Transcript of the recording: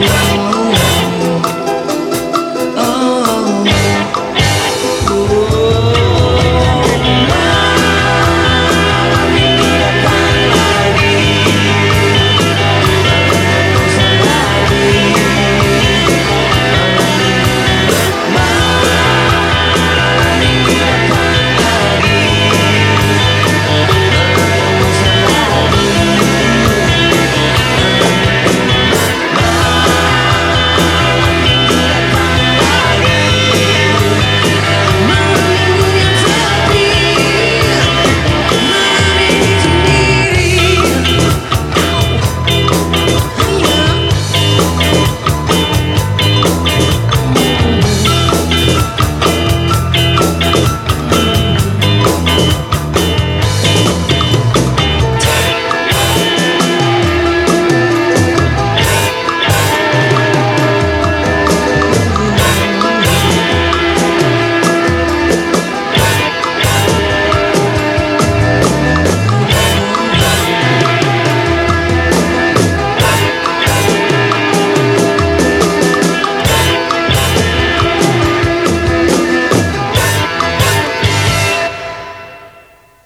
Oh.